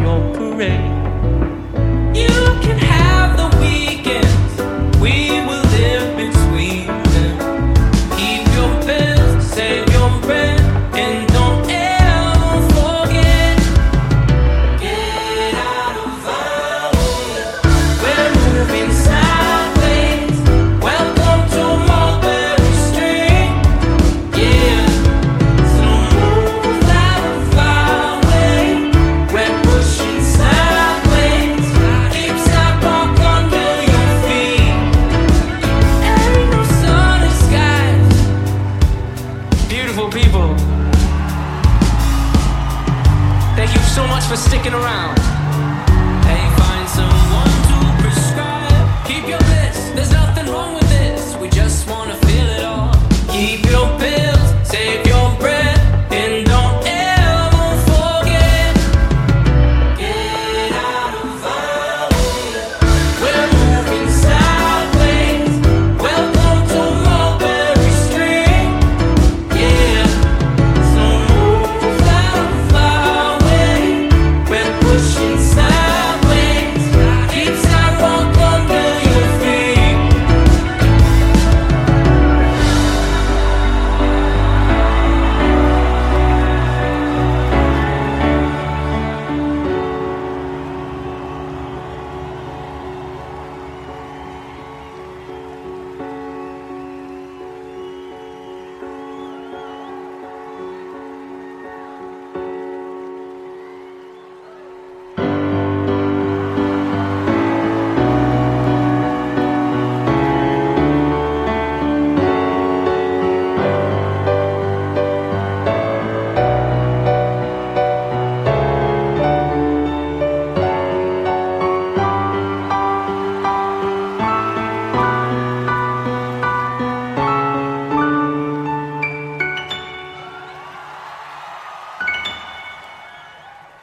your parade. You so much for sticking around.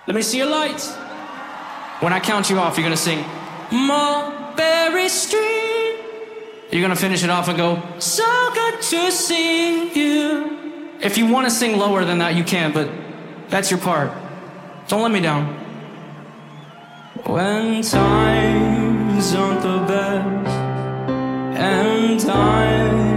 Let me see your lights. When I count you off, you're gonna sing Mulberry Street. You're gonna finish it off and go, So good to see you. If you wanna sing lower than that, you can, but that's your part. Don't let me down. When times aren't the best, and the